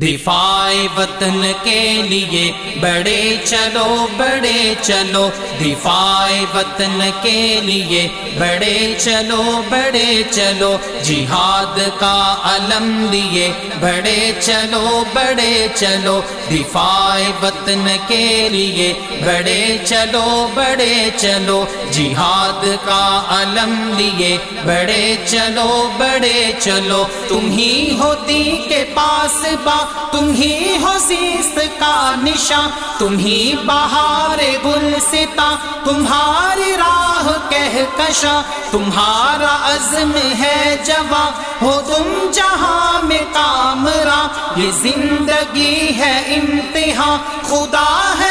دفاع وطن کے لیے بڑے چلو بڑے چلو دفاع وطن کے لیے بڑے چلو بڑے چلو جہاد کا علم لیے بڑے چلو بڑے چلو دفاع وطن کے لیے بڑے چلو بڑے چلو جہاد کا علم لیے بڑے چلو بڑے چلو تم ہی ہوتی کے پاس با تم ہی ہو زیست کا نشاں، تم ہی بہار گل ستا تمہاری راہ کہہ تمہارا عزم ہے جوان، ہو تم جہاں میں کامرا یہ زندگی ہے امتحان، خدا ہے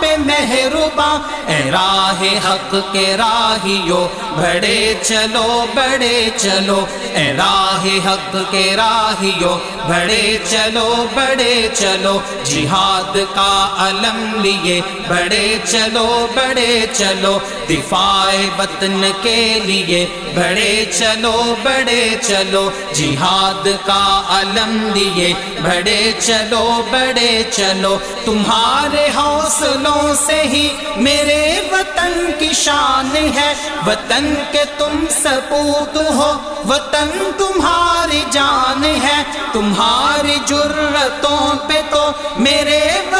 پہ محروبا اے راہ حق کے راہیو بڑے چلو بڑے چلو اے راہ حق کے راہیو بڑے چلو بڑے چلو جہاد کا علم لیے بڑے چلو بڑے چلو دفاع وطن کے لیے بڑے چلو بڑے چلو جہاد کا علم لیے بڑے چلو بڑے چلو تمہارے والوں سے ہی میرے وطن کی شان ہے۔ وطن کے تم سپوت ہو، وطن تمہاری جان ہے۔ تمہاری جرتوں پہ تو میرے وطن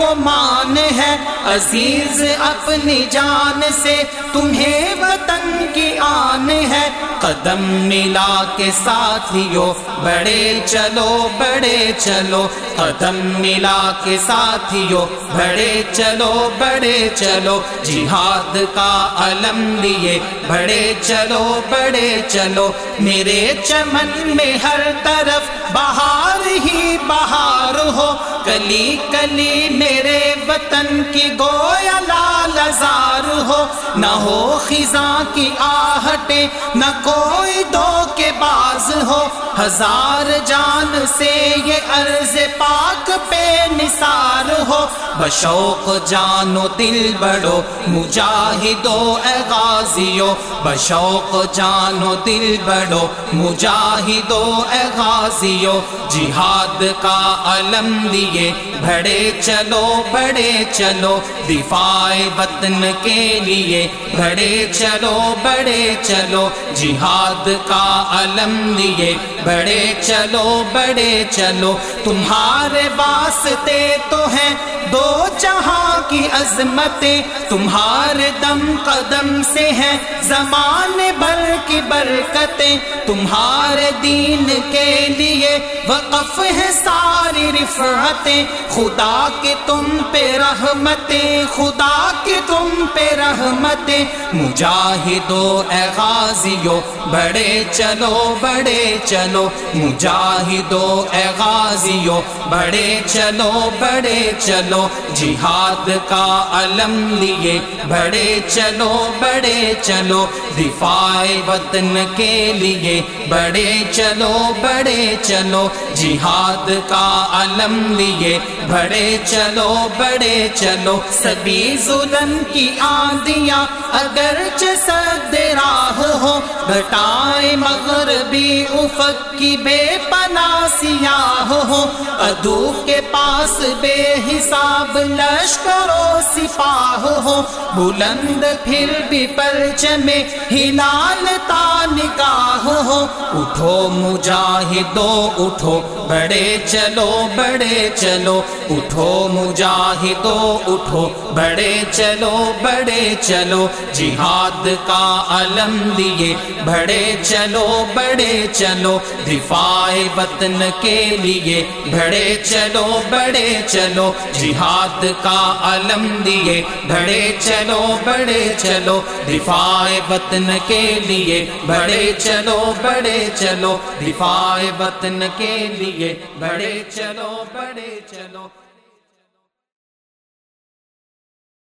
کو مان ہے عزیز اپنی جان سے، تمہیں وطن کی آن ہے۔ قدم ملا کے ساتھیوں، بڑے چلو بڑے چلو۔ قدم ملا کے ساتھیوں، بڑے چلو بڑے چلو۔ جہاد کا علم لیے، بڑے چلو بڑے چلو۔ میرے چمن میں ہر طرف بہار ہی بہار۔ ہو۔ کلی کلی میرے وطن کی گویا لال زار ہو۔ نہ ہو خزاں کی آہٹے نہ کوئی دو کے باز ہو۔ ہزار جان سے یہ عرض پاک پہ نثار ہو۔ بشوق جانو دل بڑو مجاہدو اے غازیو۔ بشوق جانو دل بڑو مجاہدو اے غازیو۔ جہاد کا عالم دیے بڑے چلو بڑے چلو دفاع وطن کے لیے۔ بڑے چلو بڑے چلو، جہاد کا علم دیے۔ بڑے چلو بڑے چلو، تمہارے واسطے تو ہیں دو جہاں کی عظمتیں، تمہارے دم قدم سے ہیں زمانے بھر کی برکتیں، تمہارے دین کے لیے وقف ہے ساری رفعتیں۔ خدا کے تم پہ رحمتیں، خدا کے تم پہ رحمتیں۔ مجاہدو، اے غازیو، بڑے چلو بڑے چلو۔ چلو، مجاہدو، اے غازیو، بڑے چلو بڑے چلو، جہاد کا علم لیے، بڑے چلو بڑے چلو دفاع وطن کے لیے، بڑے چلو بڑے چلو، جہاد کا علم لیے، بڑے چلو بڑے چلو، سبھی ظلم کی آندیاں اگر چسد راہ ہو گٹائے مغربی افق کی بے پناہ سیاہ ہو ادو کے پاس بے حساب لشکر و سپاہ ہو بلند پھر بھی پرچم ہلال تا نگاہ ہو اٹھو مجاہدو اٹھو بڑے چلو بڑے چلو اٹھو مجاہدو اٹھو بڑے چلو بڑے چلو جہاد کا علم لیے بڑے چلو بڑے چلو دفاع وطن کے لیے بڑے چلو بڑے چلو جہاد کا علم لیے بڑے چلو بڑے چلو دفاع وطن کے لیے بڑے چلو بڑے چلو دفاع وطن کے لیے بڑے چلو بڑے چلو۔